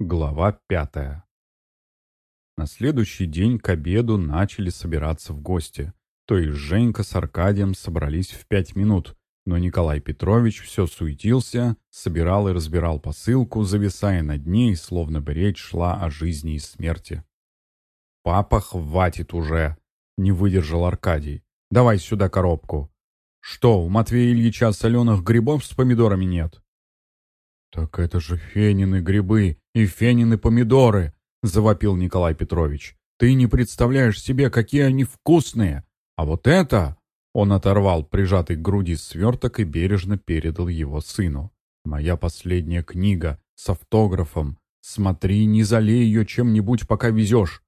Глава пятая. На следующий день к обеду начали собираться в гости. То есть Женька с Аркадием собрались в пять минут, но Николай Петрович все суетился, собирал и разбирал посылку, зависая над ней, словно бы речь шла о жизни и смерти. «Папа, хватит уже!» — не выдержал Аркадий. «Давай сюда коробку». «Что, у Матвея Ильича соленых грибов с помидорами нет?» «Так это же фенины грибы и фенины помидоры!» — завопил Николай Петрович. «Ты не представляешь себе, какие они вкусные! А вот это...» Он оторвал прижатый к груди сверток и бережно передал его сыну. «Моя последняя книга с автографом. Смотри, не залей ее чем-нибудь, пока везешь».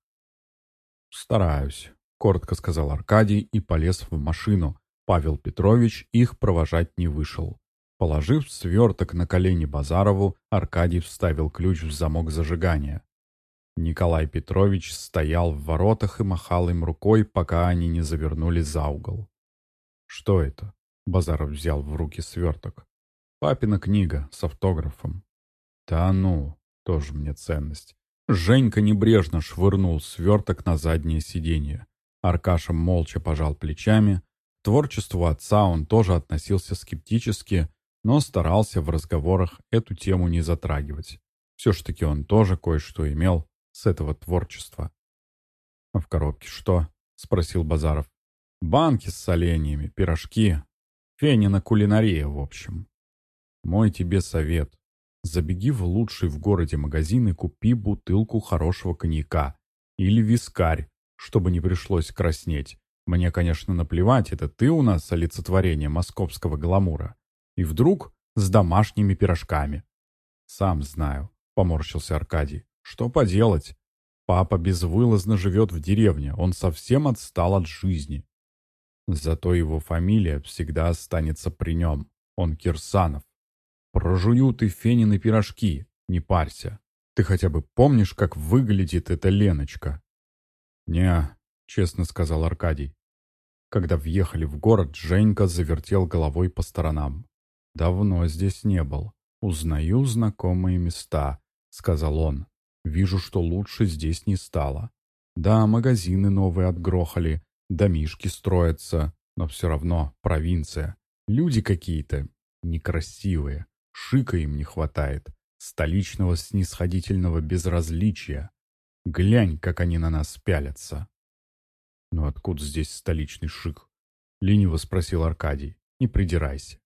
«Стараюсь», — коротко сказал Аркадий и полез в машину. Павел Петрович их провожать не вышел. Положив сверток на колени Базарову, Аркадий вставил ключ в замок зажигания. Николай Петрович стоял в воротах и махал им рукой, пока они не завернули за угол. «Что это?» — Базаров взял в руки сверток. «Папина книга с автографом». «Да ну, тоже мне ценность». Женька небрежно швырнул сверток на заднее сиденье. Аркаша молча пожал плечами. К творчеству отца он тоже относился скептически, но старался в разговорах эту тему не затрагивать. Все ж таки он тоже кое-что имел с этого творчества. «А в коробке что?» — спросил Базаров. «Банки с соленьями, пирожки. Фенина кулинария, в общем. Мой тебе совет. Забеги в лучший в городе магазин и купи бутылку хорошего коньяка. Или вискарь, чтобы не пришлось краснеть. Мне, конечно, наплевать, это ты у нас олицетворение московского гламура. И вдруг с домашними пирожками. «Сам знаю», — поморщился Аркадий. «Что поделать? Папа безвылазно живет в деревне, он совсем отстал от жизни. Зато его фамилия всегда останется при нем. Он Кирсанов. Прожую ты Фенины пирожки, не парься. Ты хотя бы помнишь, как выглядит эта Леночка?» «Не», — честно сказал Аркадий. Когда въехали в город, Женька завертел головой по сторонам. «Давно здесь не был. Узнаю знакомые места», — сказал он. «Вижу, что лучше здесь не стало. Да, магазины новые отгрохали, домишки строятся, но все равно провинция. Люди какие-то некрасивые, шика им не хватает, столичного снисходительного безразличия. Глянь, как они на нас пялятся». «Ну откуда здесь столичный шик?» — лениво спросил Аркадий. «Не придирайся.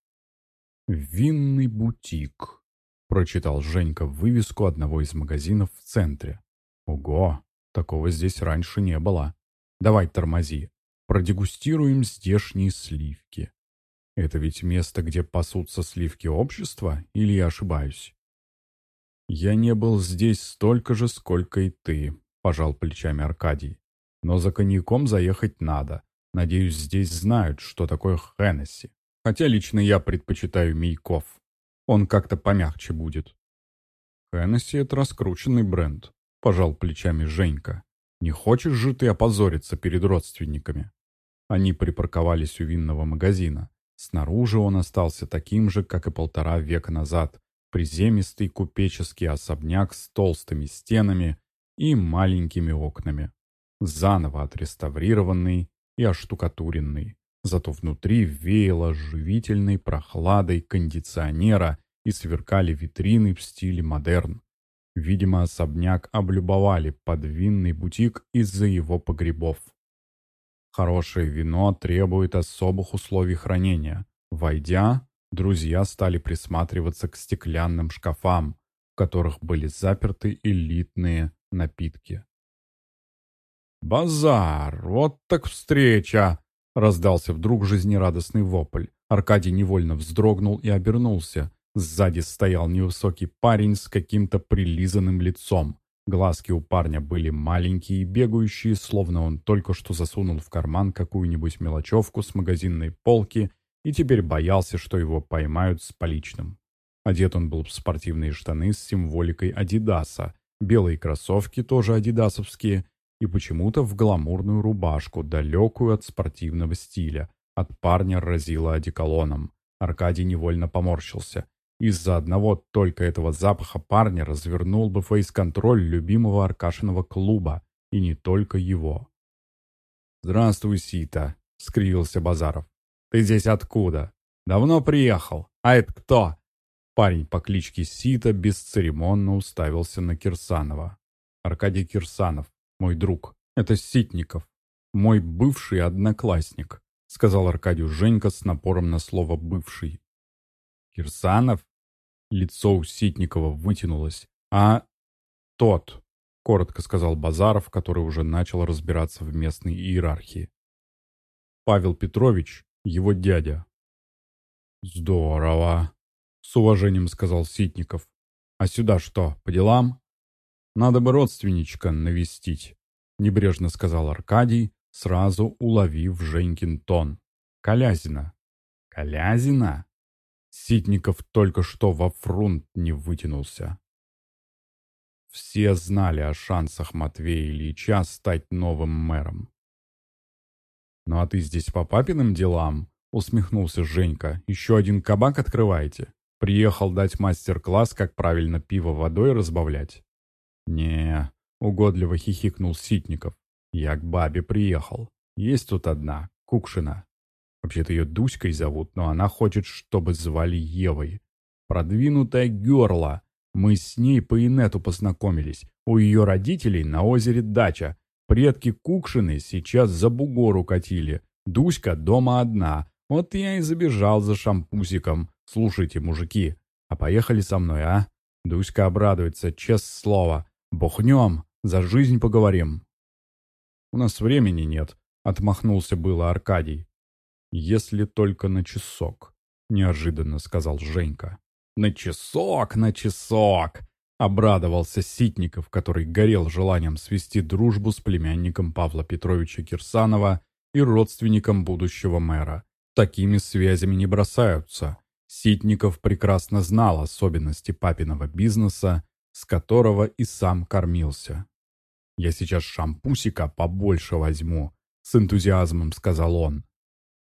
«Винный бутик», — прочитал Женька вывеску одного из магазинов в центре. «Ого, такого здесь раньше не было. Давай тормози, продегустируем здешние сливки. Это ведь место, где пасутся сливки общества, или я ошибаюсь?» «Я не был здесь столько же, сколько и ты», — пожал плечами Аркадий. «Но за коньяком заехать надо. Надеюсь, здесь знают, что такое Хеннесси. Хотя лично я предпочитаю Мейков. Он как-то помягче будет. Хеннесси — это раскрученный бренд. Пожал плечами Женька. Не хочешь же ты опозориться перед родственниками? Они припарковались у винного магазина. Снаружи он остался таким же, как и полтора века назад. Приземистый купеческий особняк с толстыми стенами и маленькими окнами. Заново отреставрированный и оштукатуренный. Зато внутри веяло живительной прохладой кондиционера и сверкали витрины в стиле модерн. Видимо, особняк облюбовали под винный бутик из-за его погребов. Хорошее вино требует особых условий хранения. Войдя, друзья стали присматриваться к стеклянным шкафам, в которых были заперты элитные напитки. «Базар! Вот так встреча!» Раздался вдруг жизнерадостный вопль. Аркадий невольно вздрогнул и обернулся. Сзади стоял невысокий парень с каким-то прилизанным лицом. Глазки у парня были маленькие и бегающие, словно он только что засунул в карман какую-нибудь мелочевку с магазинной полки и теперь боялся, что его поймают с поличным. Одет он был в спортивные штаны с символикой Адидаса, белые кроссовки, тоже адидасовские, и почему-то в гламурную рубашку, далекую от спортивного стиля. От парня разило одеколоном. Аркадий невольно поморщился. Из-за одного только этого запаха парня развернул бы фейс-контроль любимого Аркашиного клуба, и не только его. «Здравствуй, Сита», — скривился Базаров. «Ты здесь откуда? Давно приехал? А это кто?» Парень по кличке Сита бесцеремонно уставился на Кирсанова. «Аркадий Кирсанов, мой друг. Это Ситников, мой бывший одноклассник», сказал Аркадию Женька с напором на слово «бывший». «Кирсанов?» Лицо у Ситникова вытянулось. «А тот», — коротко сказал Базаров, который уже начал разбираться в местной иерархии. «Павел Петрович, его дядя». «Здорово», — с уважением сказал Ситников. «А сюда что, по делам?» «Надо бы родственничка навестить», — небрежно сказал Аркадий, сразу уловив Женькин тон. «Колязина». «Колязина?» Ситников только что во фрунт не вытянулся. Все знали о шансах Матвея Ильича стать новым мэром. «Ну а ты здесь по папиным делам?» — усмехнулся Женька. «Еще один кабак открываете? Приехал дать мастер-класс, как правильно пиво водой разбавлять?» «Не», — угодливо хихикнул Ситников. «Я к бабе приехал. Есть тут одна, Кукшина. Вообще-то ее Дуськой зовут, но она хочет, чтобы звали Евой. Продвинутая герла. Мы с ней по инету познакомились. У ее родителей на озере дача. Предки Кукшины сейчас за бугор укатили. Дуська дома одна. Вот я и забежал за шампусиком. Слушайте, мужики, а поехали со мной, а? Дуська обрадуется, честное слово. Бухнем, за жизнь поговорим. У нас времени нет, отмахнулся было Аркадий. «Если только на часок», — неожиданно сказал Женька. «На часок, на часок!» — обрадовался Ситников, который горел желанием свести дружбу с племянником Павла Петровича Кирсанова и родственником будущего мэра. Такими связями не бросаются. Ситников прекрасно знал особенности папиного бизнеса, с которого и сам кормился. «Я сейчас шампусика побольше возьму», — с энтузиазмом сказал он.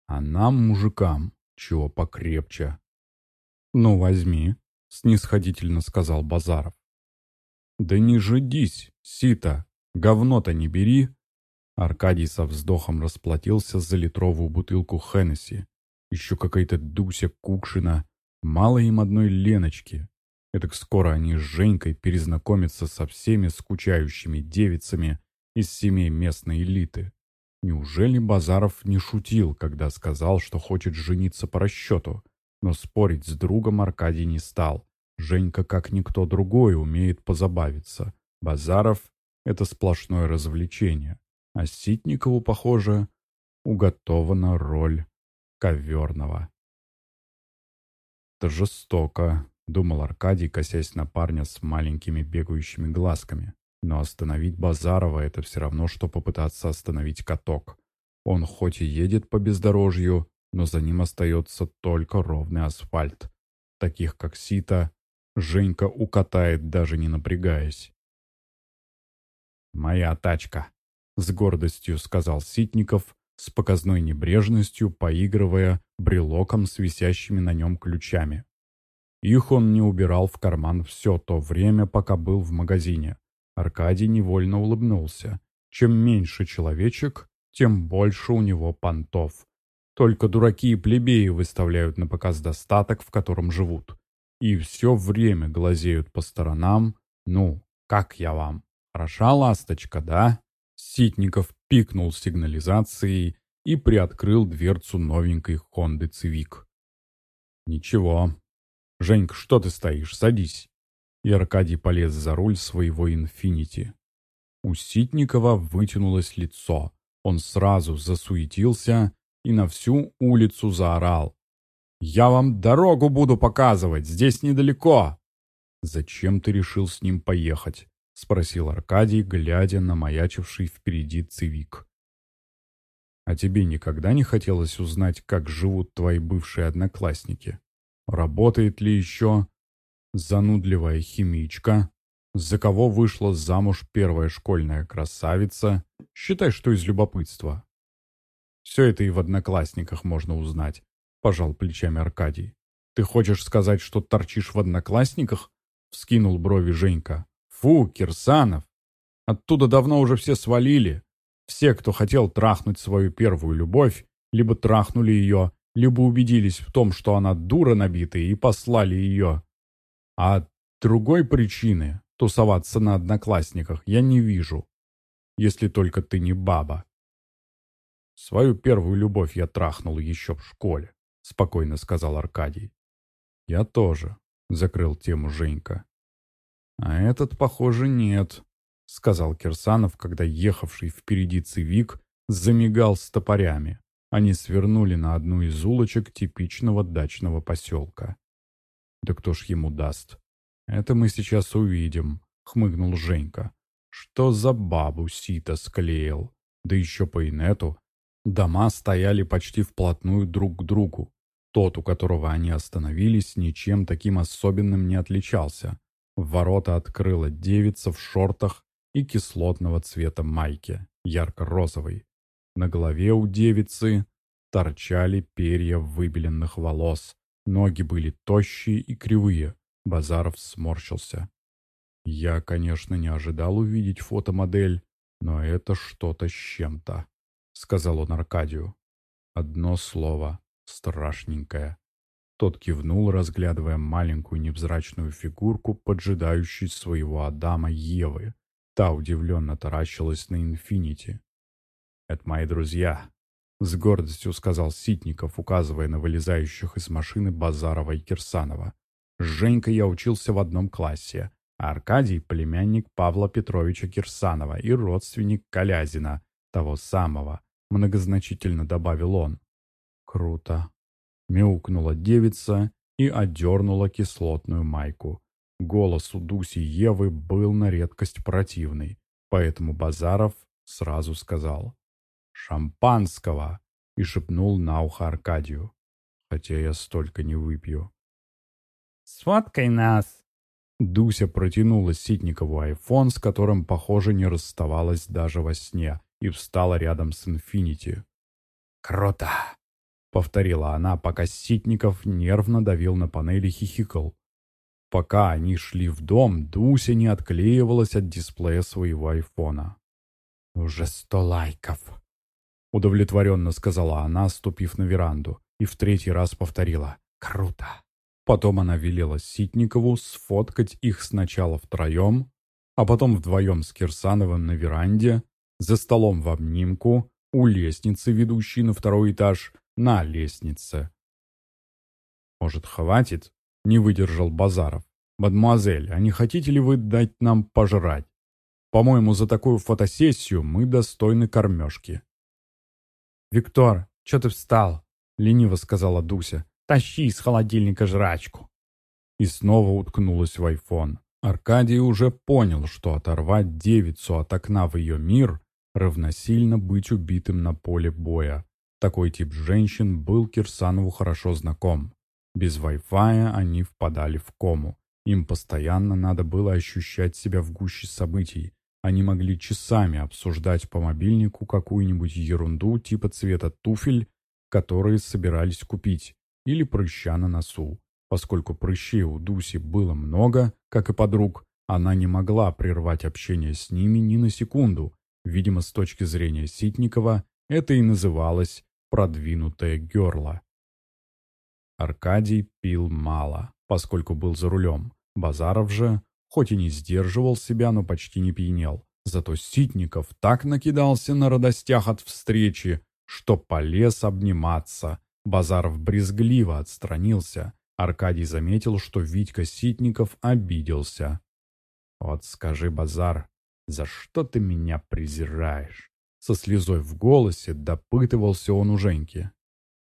А нам, мужикам, чего покрепче. «Ну, возьми», — снисходительно сказал Базаров. «Да не жидись, сито, говно-то не бери». Аркадий со вздохом расплатился за литровую бутылку Хеннесси. Еще какая-то Дуся Кукшина. Мало им одной Леночки. Этак скоро они с Женькой перезнакомятся со всеми скучающими девицами из семей местной элиты. Неужели Базаров не шутил, когда сказал, что хочет жениться по расчету? Но спорить с другом Аркадий не стал. Женька, как никто другой, умеет позабавиться. Базаров — это сплошное развлечение. А Ситникову, похоже, уготована роль коверного. «Это жестоко», — думал Аркадий, косясь на парня с маленькими бегающими глазками. Но остановить Базарова — это все равно, что попытаться остановить каток. Он хоть и едет по бездорожью, но за ним остается только ровный асфальт. Таких, как Сита, Женька укатает, даже не напрягаясь. «Моя тачка», — с гордостью сказал Ситников, с показной небрежностью поигрывая брелоком с висящими на нем ключами. Их он не убирал в карман все то время, пока был в магазине. Аркадий невольно улыбнулся. Чем меньше человечек, тем больше у него понтов. Только дураки и плебеи выставляют на показ достаток, в котором живут. И все время глазеют по сторонам. Ну, как я вам? Хороша ласточка, да? Ситников пикнул сигнализацией и приоткрыл дверцу новенькой Хонды Цивик. «Ничего. Женька, что ты стоишь? Садись» и Аркадий полез за руль своего «Инфинити». У Ситникова вытянулось лицо. Он сразу засуетился и на всю улицу заорал. «Я вам дорогу буду показывать, здесь недалеко!» «Зачем ты решил с ним поехать?» — спросил Аркадий, глядя на маячивший впереди цивик. «А тебе никогда не хотелось узнать, как живут твои бывшие одноклассники? Работает ли еще занудливая химичка, за кого вышла замуж первая школьная красавица, считай, что из любопытства. Все это и в одноклассниках можно узнать, пожал плечами Аркадий. Ты хочешь сказать, что торчишь в одноклассниках?» — вскинул брови Женька. «Фу, Кирсанов! Оттуда давно уже все свалили. Все, кто хотел трахнуть свою первую любовь, либо трахнули ее, либо убедились в том, что она дура набитая, и послали ее. А другой причины тусоваться на одноклассниках я не вижу, если только ты не баба. Свою первую любовь я трахнул еще в школе, спокойно сказал Аркадий. Я тоже, закрыл тему Женька. А этот, похоже, нет, сказал Кирсанов, когда ехавший впереди цивик замигал с топорями. Они свернули на одну из улочек типичного дачного поселка. «Да кто ж ему даст?» «Это мы сейчас увидим», — хмыгнул Женька. «Что за бабу сито склеил? Да еще по инету». Дома стояли почти вплотную друг к другу. Тот, у которого они остановились, ничем таким особенным не отличался. ворота открыла девица в шортах и кислотного цвета майке, ярко-розовой. На голове у девицы торчали перья выбеленных волос. Ноги были тощие и кривые. Базаров сморщился. Я, конечно, не ожидал увидеть фотомодель, но это что-то с чем-то, сказал он Аркадию. Одно слово — страшненькое. Тот кивнул, разглядывая маленькую невзрачную фигурку, поджидающую своего Адама Евы. Та удивленно таращилась на инфинити. «Это мои друзья», — с гордостью сказал Ситников, указывая на вылезающих из машины Базарова и Кирсанова. «С Женькой я учился в одном классе, а Аркадий — племянник Павла Петровича Кирсанова и родственник Колязина, того самого», — многозначительно добавил он. «Круто», — мяукнула девица и одернула кислотную майку. Голос у Дуси Евы был на редкость противный, поэтому Базаров сразу сказал шампанского!» и шепнул на ухо Аркадию. «Хотя я столько не выпью». «Сфоткай нас!» Дуся протянула Ситникову айфон, с которым, похоже, не расставалась даже во сне, и встала рядом с Инфинити. «Круто!» — повторила она, пока Ситников нервно давил на панели хихикал. Пока они шли в дом, Дуся не отклеивалась от дисплея своего айфона. «Уже сто лайков!» Удовлетворенно сказала она, ступив на веранду, и в третий раз повторила «Круто!». Потом она велела Ситникову сфоткать их сначала втроем, а потом вдвоем с Кирсановым на веранде, за столом в обнимку, у лестницы, ведущей на второй этаж, на лестнице. «Может, хватит?» — не выдержал Базаров. «Мадемуазель, а не хотите ли вы дать нам пожрать? По-моему, за такую фотосессию мы достойны кормежки». «Виктор, что ты встал?» — лениво сказала Дуся. «Тащи из холодильника жрачку». И снова уткнулась в айфон. Аркадий уже понял, что оторвать девицу от окна в ее мир равносильно быть убитым на поле боя. Такой тип женщин был Кирсанову хорошо знаком. Без Wi-Fi они впадали в кому. Им постоянно надо было ощущать себя в гуще событий, они могли часами обсуждать по мобильнику какую-нибудь ерунду типа цвета туфель, которые собирались купить, или прыща на носу. Поскольку прыщей у Дуси было много, как и подруг, она не могла прервать общение с ними ни на секунду. Видимо, с точки зрения Ситникова, это и называлось «продвинутое герла». Аркадий пил мало, поскольку был за рулем. Базаров же хоть и не сдерживал себя, но почти не пьянел. Зато Ситников так накидался на радостях от встречи, что полез обниматься. Базаров брезгливо отстранился. Аркадий заметил, что Витька Ситников обиделся. «Вот скажи, Базар, за что ты меня презираешь?» Со слезой в голосе допытывался он у Женьки.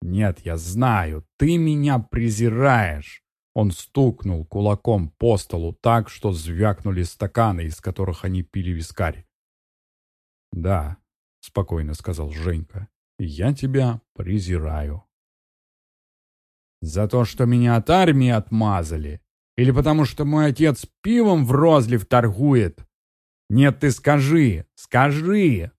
«Нет, я знаю, ты меня презираешь!» Он стукнул кулаком по столу так, что звякнули стаканы, из которых они пили вискарь. «Да», — спокойно сказал Женька, — «я тебя презираю». «За то, что меня от армии отмазали? Или потому что мой отец пивом в розлив торгует? Нет, ты скажи, скажи!»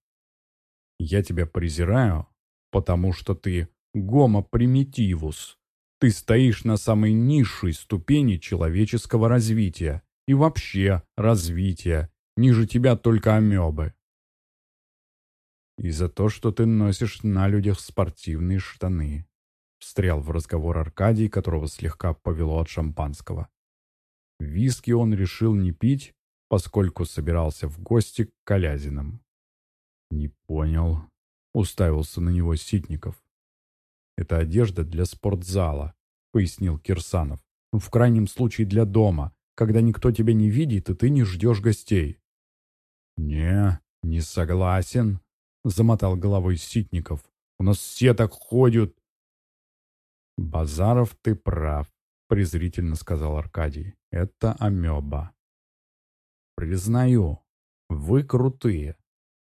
«Я тебя презираю, потому что ты гомопримитивус», Ты стоишь на самой низшей ступени человеческого развития и вообще развития. Ниже тебя только амебы. И за то, что ты носишь на людях спортивные штаны. Встрял в разговор Аркадий, которого слегка повело от шампанского. Виски он решил не пить, поскольку собирался в гости к Колязинам. «Не понял», — уставился на него Ситников. «Это одежда для спортзала», — пояснил Кирсанов. «Ну, в крайнем случае для дома, когда никто тебя не видит, и ты не ждешь гостей». «Не, не согласен», — замотал головой Ситников. «У нас все так ходят». «Базаров, ты прав», — презрительно сказал Аркадий. «Это амеба». «Признаю, вы крутые,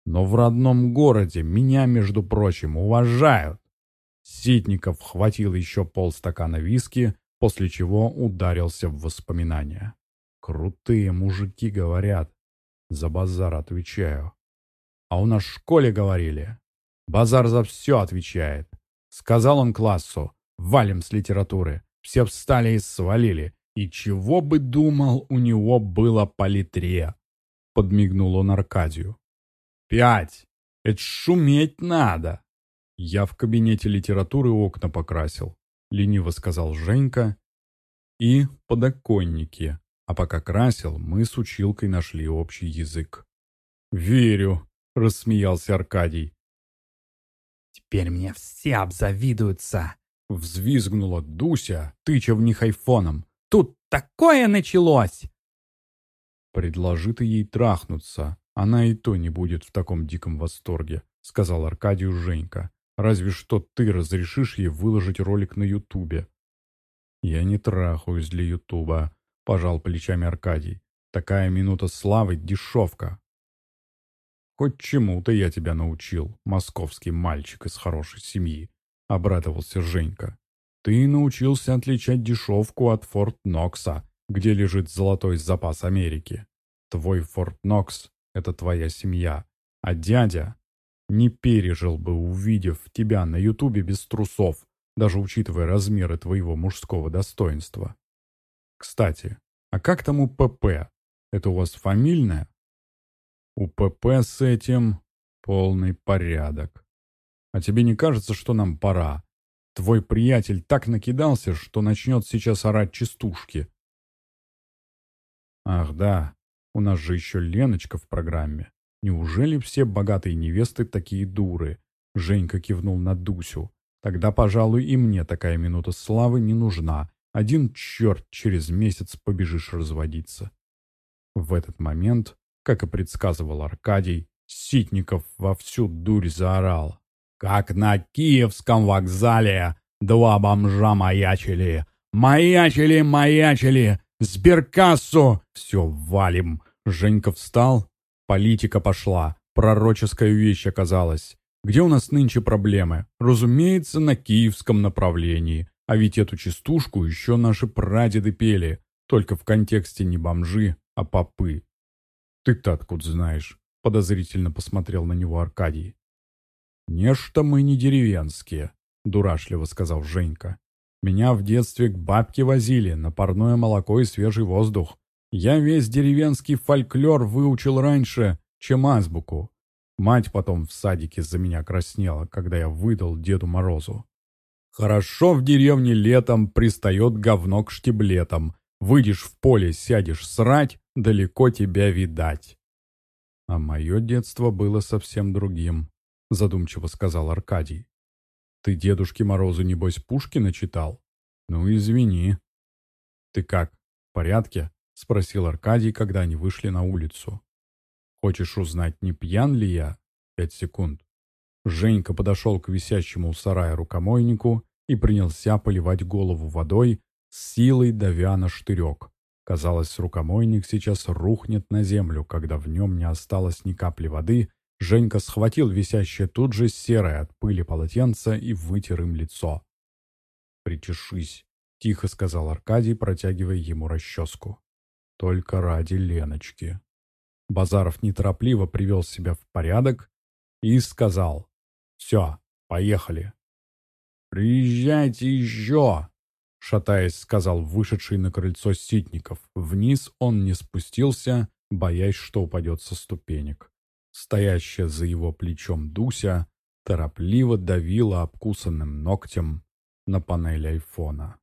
но в родном городе меня, между прочим, уважают. Ситников хватил еще полстакана виски, после чего ударился в воспоминания. «Крутые мужики говорят». За базар отвечаю. А у нас в школе говорили. Базар за все отвечает. Сказал он классу. Валим с литературы. Все встали и свалили. И чего бы думал, у него было по литре. Подмигнул он Аркадию. Пять. Это шуметь надо. «Я в кабинете литературы окна покрасил», — лениво сказал Женька. «И подоконники. А пока красил, мы с училкой нашли общий язык». «Верю», — рассмеялся Аркадий. «Теперь мне все обзавидуются», — взвизгнула Дуся, тыча в них айфоном. «Тут такое началось!» «Предложи ты ей трахнуться, она и то не будет в таком диком восторге», — сказал Аркадию Женька. Разве что ты разрешишь ей выложить ролик на Ютубе. Я не трахаюсь для Ютуба, пожал плечами Аркадий. Такая минута славы — дешевка. Хоть чему-то я тебя научил, московский мальчик из хорошей семьи, обрадовался Женька. Ты научился отличать дешевку от Форт Нокса, где лежит золотой запас Америки. Твой Форт Нокс — это твоя семья, а дядя не пережил бы, увидев тебя на Ютубе без трусов, даже учитывая размеры твоего мужского достоинства. Кстати, а как там у ПП? Это у вас фамильное? У ПП с этим полный порядок. А тебе не кажется, что нам пора? Твой приятель так накидался, что начнет сейчас орать частушки. Ах да, у нас же еще Леночка в программе. Неужели все богатые невесты такие дуры? Женька кивнул на Дусю. Тогда, пожалуй, и мне такая минута славы не нужна. Один черт через месяц побежишь разводиться. В этот момент, как и предсказывал Аркадий, Ситников во всю дурь заорал. «Как на Киевском вокзале два бомжа маячили! Маячили, маячили! Сберкассу! Все, валим!» Женька встал, Политика пошла. Пророческая вещь оказалась. Где у нас нынче проблемы? Разумеется, на киевском направлении. А ведь эту частушку еще наши прадеды пели. Только в контексте не бомжи, а попы. «Ты-то откуда знаешь?» — подозрительно посмотрел на него Аркадий. «Нечто мы не деревенские», — дурашливо сказал Женька. «Меня в детстве к бабке возили на парное молоко и свежий воздух. Я весь деревенский фольклор выучил раньше, чем азбуку. Мать потом в садике за меня краснела, когда я выдал Деду Морозу. Хорошо в деревне летом пристает говно к штиблетам. Выйдешь в поле, сядешь срать, далеко тебя видать. А мое детство было совсем другим, задумчиво сказал Аркадий. Ты Дедушке Морозу, небось, Пушкина читал? Ну, извини. Ты как, в порядке? — спросил Аркадий, когда они вышли на улицу. «Хочешь узнать, не пьян ли я?» Пять секунд. Женька подошел к висящему у сарая рукомойнику и принялся поливать голову водой, с силой давя на штырек. Казалось, рукомойник сейчас рухнет на землю, когда в нем не осталось ни капли воды. Женька схватил висящее тут же серое от пыли полотенце и вытер им лицо. «Причешись», — тихо сказал Аркадий, протягивая ему расческу. Только ради Леночки. Базаров неторопливо привел себя в порядок и сказал «Все, поехали». «Приезжайте еще!» шатаясь, сказал вышедший на крыльцо Ситников. Вниз он не спустился, боясь, что упадет со ступенек. Стоящая за его плечом Дуся торопливо давила обкусанным ногтем на панель айфона.